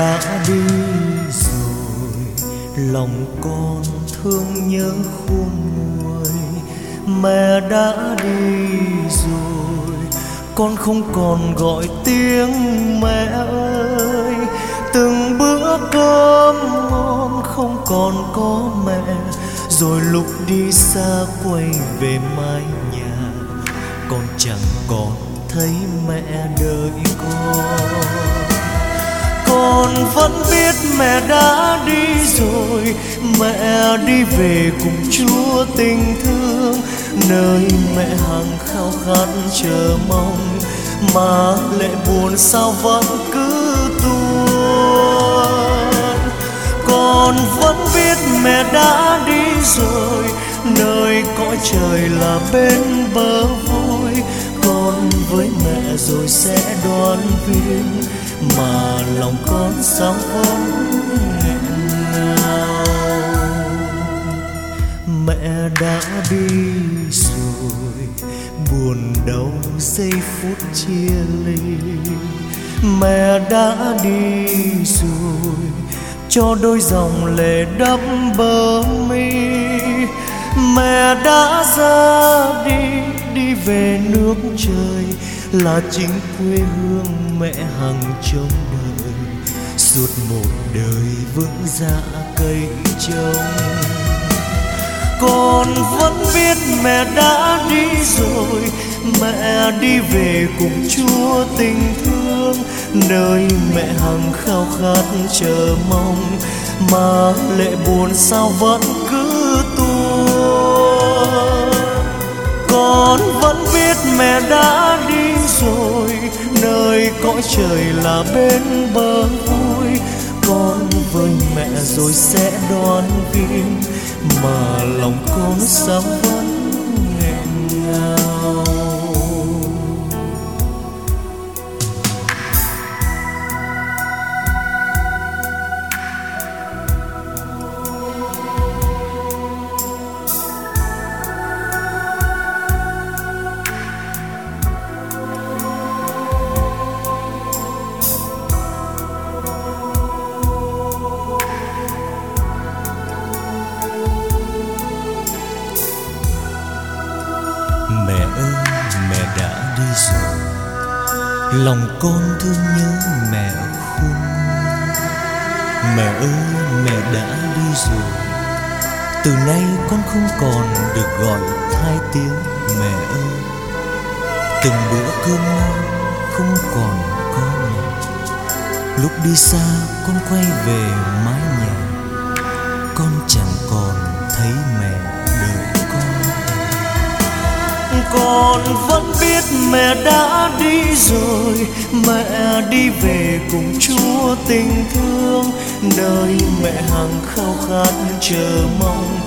đã đi rồi, lòng con thương nhớ khôn nguôi. Mẹ đã đi rồi, con không còn gọi tiếng mẹ ơi. Từng bữa cơm ngon không còn có mẹ, rồi lúc đi xa quay về mái nhà, con chẳng còn thấy mẹ đợi con con vẫn biết mẹ đã đi rồi. Mẹ đi về cùng chúa tình thương. Nơi mẹ hằng khao khát chờ mong. Mà lệ buồn sao vẫn cứ tuôn. Con vẫn biết mẹ đã đi rồi. Nơi cõi trời là bên bờ vui. Con với mẹ rồi sẽ đoàn viên mà lòng con sao vẫn nghẹn ngào. Mẹ đã đi rồi, buồn đau giây phút chia ly. Mẹ đã đi rồi, cho đôi dòng lệ đắp bờ mi mẹ đã ra đi đi về nước trời là chính quê hương mẹ hằng trông đời. Suốt một đời vững dạ cây trồng. Con vẫn biết mẹ đã đi rồi, mẹ đi về cùng chúa tình thương. Nơi mẹ hằng khao khát chờ mong, mà lệ buồn sao vẫn cứ tuôn con vẫn biết mẹ đã đi rồi. Nơi cõi trời là bên bờ vui. Con với mẹ rồi sẽ đón viên mà lòng con sao vẫn lòng con thương nhớ mẹ khôn. Mẹ ơi, mẹ đã đi rồi. Từ nay con không còn được gọi hai tiếng mẹ ơi. Từng bữa cơm ngon không còn có mẹ. Lúc đi xa con quay về mái nhà. Con chẳng còn thấy mẹ con vẫn biết mẹ đã đi rồi. Mẹ đi về cùng chúa tình thương. Nơi mẹ hằng khao khát chờ mong.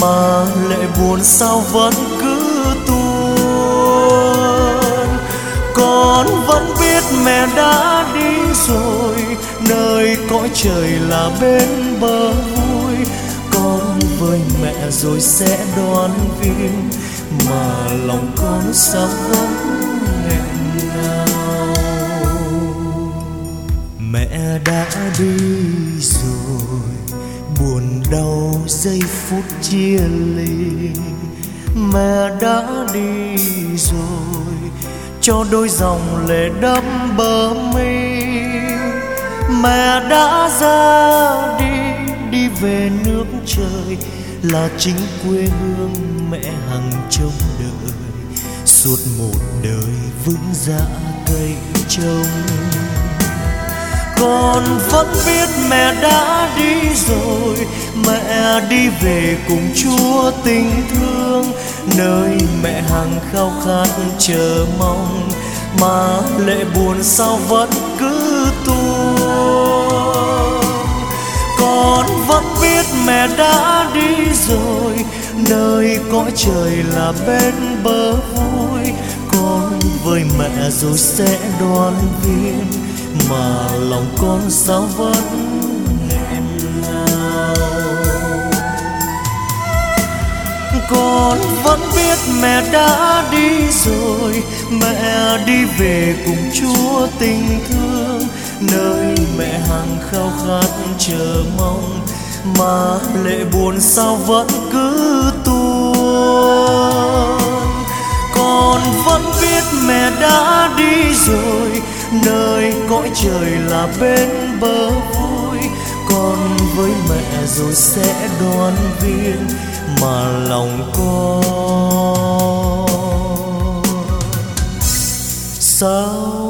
Mà lệ buồn sao vẫn cứ tuôn. Con vẫn biết mẹ đã đi rồi. Nơi cõi trời là bên bờ vui. Con với mẹ rồi sẽ đoán viên mà lòng con sao vẫn nghẹn ngào. Mẹ đã đi rồi, buồn đau giây phút chia ly. Mẹ đã đi rồi, cho đôi dòng lệ đẫm bờ mi. Mẹ đã ra đi đi về nước trời là chính quê hương mẹ hằng trông đợi, suốt một đời vững dạ cây trông. Con vẫn biết mẹ đã đi rồi, mẹ đi về cùng chúa tình thương. Nơi mẹ hằng khao khát chờ mong, mà lệ buồn sao vẫn cứ tuôn. Con vẫn biết mẹ đã đi rồi, nơi cõi trời là bên bờ vui. Con với mẹ rồi sẽ đoàn viên, mà lòng con sao vẫn con vẫn biết mẹ đã đi rồi, mẹ đi về cùng chúa tình thương. Nơi mẹ hằng khao khát chờ mong mà lệ buồn sao vẫn cứ tuôn. Con vẫn biết mẹ đã đi rồi, nơi cõi trời là bên bờ vui. Con với mẹ rồi sẽ đoàn viên mà lòng con. Sao